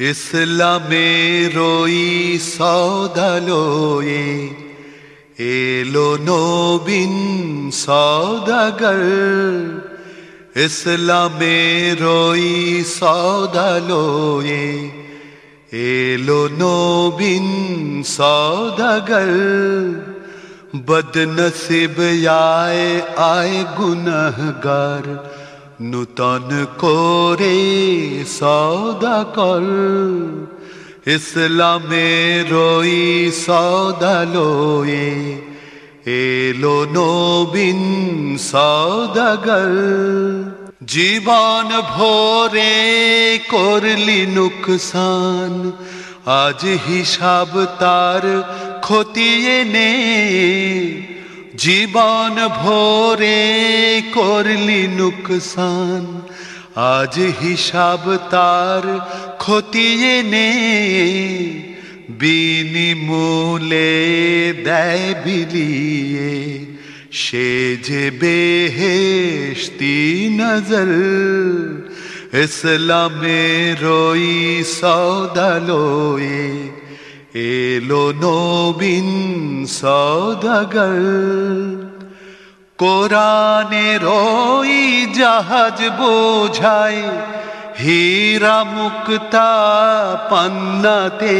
ইসলামের ওই সৌদালয়ে এলো নবীন সৌদাগর ইসলামের ওই সৌদালয়ে এলো নবীন সৌদাগর বদনসিব আয় আয় গুনহগার নূতন করে সৌদা কর। ইসলামের সৌদা সৌদালয়ে এলো নবীন সৌদাগর জীবন ভোরে করলি নুকসান, আজ হিসাব তার খতিয়ে নে। জীবন ভোরে করলি নুকসান। আজ হিসাব তার খতিয়ে নে বিনিমূলে দেয় বিলিয়ে। সে যে বেহেশতি নজর, ইসলামের ওই সৌদালয়ে এলো নবীন সৌদাগর কোরআনের ওই জাহাজ বোঝায় হীরা মুক্তা পান্নাতে।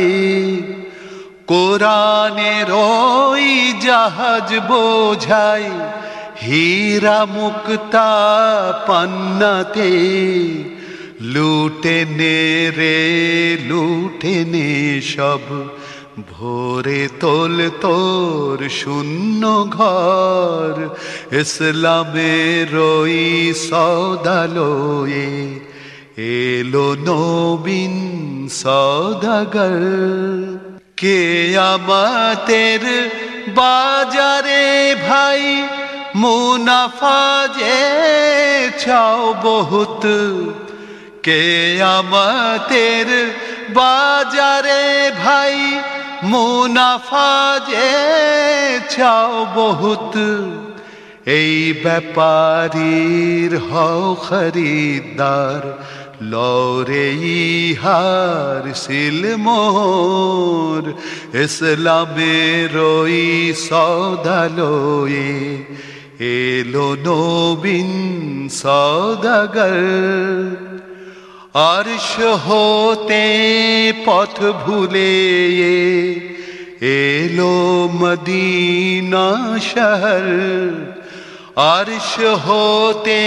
কোরআনের ওই জাহাজ বোঝায় হীরা মুক্তা পান্নাতে। লুটে নে রে, লুটে নে সব। ভোরে তোল তোর শূন্য ঘর, ইসলামের ওই সৌদালয়ে। এলো নবীন সৌদাগর। কে আমাতের বাজারে ভাই, মুনাফা যে চাও বহুত। কে আমাতের বাজারে ভাই? মুনাফা যে চাও বহুত। এই ব্যাপারীর হও খরিদ্দার লরে ইহার সিল মোর। ইসলামের ওই সৌদালয়ে এলো নবীন সৌদাগর। আরশ হতে পথ ভুলে এলো মদিনা শহর। আরশ হতে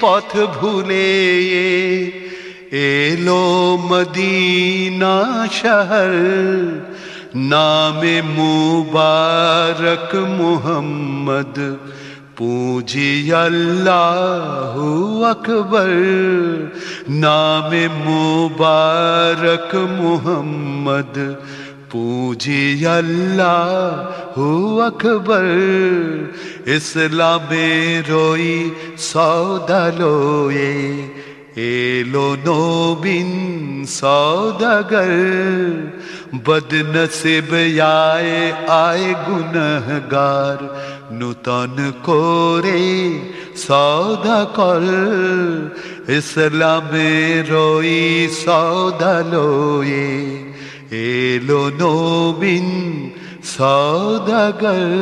পথ ভুলে এলো মদিনা শহর। নামে মুবারক মুহাম্মদ পুঁজি আল্লাহ আকবর নামে মুবারক মুহাম্মদ পুঁজি আল্লাহ আকবর ইসলামের ওই সৌদালয়ে এলো নবীন সৌদাগর বদনসিব আয় আয় গুনহগার নূতন করে সৌদা কর ইসলামের ওই সৌদালয়ে এলো নবীন সৌদাগর